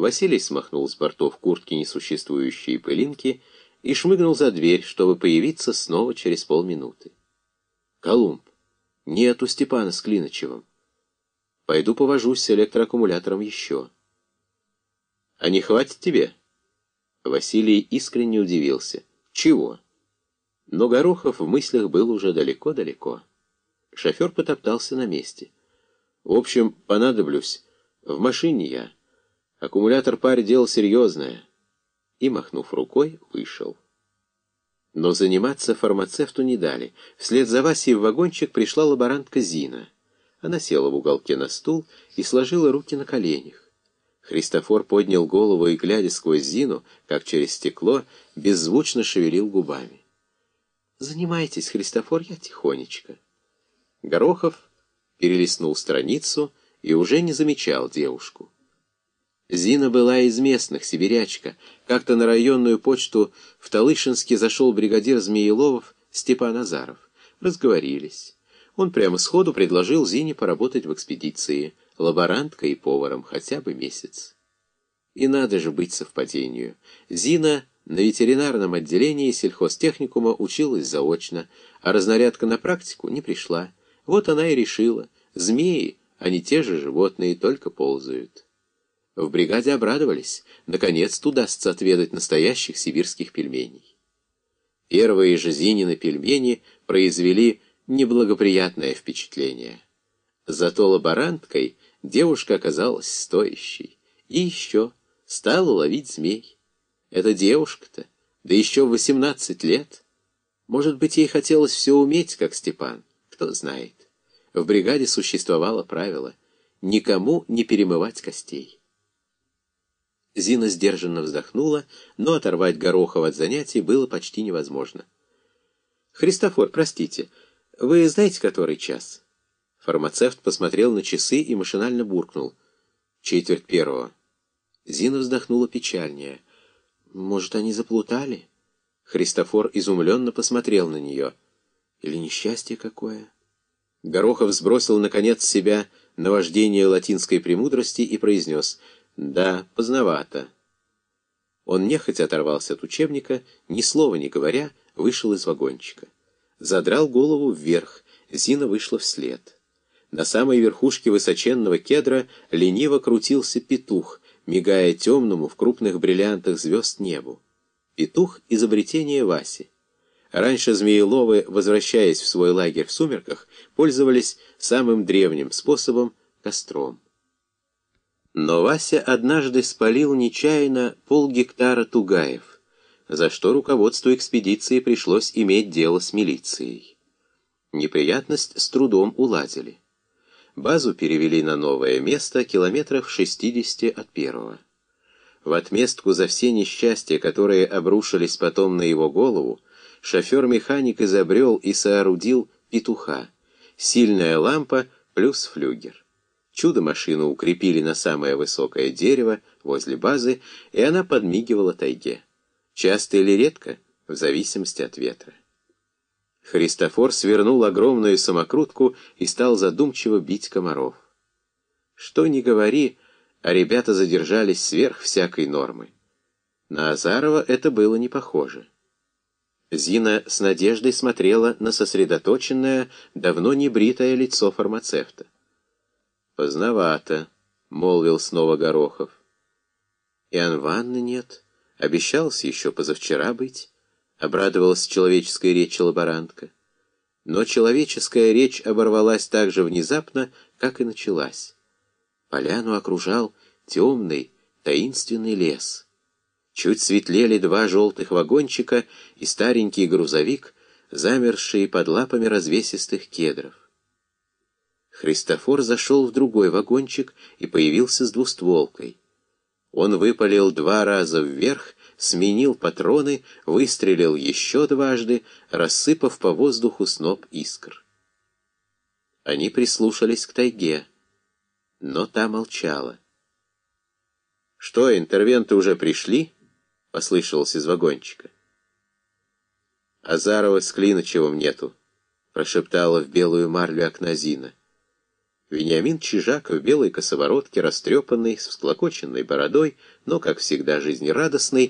Василий смахнул с бортов куртки несуществующие пылинки и шмыгнул за дверь, чтобы появиться снова через полминуты. «Колумб, нету Степана с Клиночевым. Пойду повожусь с электроаккумулятором еще». «А не хватит тебе?» Василий искренне удивился. «Чего?» Но Горохов в мыслях был уже далеко-далеко. Шофер потоптался на месте. «В общем, понадоблюсь. В машине я». Аккумулятор паре дело серьезное. И, махнув рукой, вышел. Но заниматься фармацевту не дали. Вслед за Васей в вагончик пришла лаборантка Зина. Она села в уголке на стул и сложила руки на коленях. Христофор поднял голову и, глядя сквозь Зину, как через стекло, беззвучно шевелил губами. «Занимайтесь, Христофор, я тихонечко». Горохов перелистнул страницу и уже не замечал девушку. Зина была из местных, сибирячка. Как-то на районную почту в Талышинске зашел бригадир Змееловов Степан Азаров. Разговорились. Он прямо сходу предложил Зине поработать в экспедиции, лаборанткой и поваром, хотя бы месяц. И надо же быть совпадению. Зина на ветеринарном отделении сельхозтехникума училась заочно, а разнарядка на практику не пришла. Вот она и решила. Змеи, они те же животные, только ползают. В бригаде обрадовались. Наконец-то удастся отведать настоящих сибирских пельменей. Первые же Зинины пельмени произвели неблагоприятное впечатление. Зато лаборанткой девушка оказалась стоящей. И еще стала ловить змей. Эта девушка-то, да еще восемнадцать лет. Может быть, ей хотелось все уметь, как Степан, кто знает. В бригаде существовало правило — никому не перемывать костей. Зина сдержанно вздохнула, но оторвать Горохова от занятий было почти невозможно. «Христофор, простите, вы знаете, который час?» Фармацевт посмотрел на часы и машинально буркнул. «Четверть первого». Зина вздохнула печальнее. «Может, они заплутали?» Христофор изумленно посмотрел на нее. «Или несчастье какое?» Горохов сбросил, наконец, себя на вождение латинской премудрости и произнес — да, поздновато. Он нехотя оторвался от учебника, ни слова не говоря, вышел из вагончика. Задрал голову вверх, Зина вышла вслед. На самой верхушке высоченного кедра лениво крутился петух, мигая темному в крупных бриллиантах звезд небу. Петух — изобретение Васи. Раньше змееловы, возвращаясь в свой лагерь в сумерках, пользовались самым древним способом — костром. Но Вася однажды спалил нечаянно полгектара тугаев, за что руководству экспедиции пришлось иметь дело с милицией. Неприятность с трудом уладили. Базу перевели на новое место километров 60 от первого. В отместку за все несчастья, которые обрушились потом на его голову, шофер-механик изобрел и соорудил петуха, сильная лампа плюс флюгер. Чудо-машину укрепили на самое высокое дерево возле базы, и она подмигивала тайге. Часто или редко, в зависимости от ветра. Христофор свернул огромную самокрутку и стал задумчиво бить комаров. Что ни говори, а ребята задержались сверх всякой нормы. На Азарова это было не похоже. Зина с надеждой смотрела на сосредоточенное, давно не бритое лицо фармацевта. «Поздновато», — молвил снова Горохов. «Иоанн Ванны нет. Обещался еще позавчера быть», — обрадовалась человеческая речь лаборантка. Но человеческая речь оборвалась так же внезапно, как и началась. Поляну окружал темный, таинственный лес. Чуть светлели два желтых вагончика и старенький грузовик, замерзшие под лапами развесистых кедров. Христофор зашел в другой вагончик и появился с двустволкой. Он выпалил два раза вверх, сменил патроны, выстрелил еще дважды, рассыпав по воздуху сноп искр. Они прислушались к тайге, но та молчала. «Что, интервенты уже пришли?» — послышалось из вагончика. «Азарова с Клиночевым нету», — прошептала в белую марлю окна Зина. Вениамин Чижак в белой косоворотке, растрепанный, с всклокоченной бородой, но, как всегда, жизнерадостный,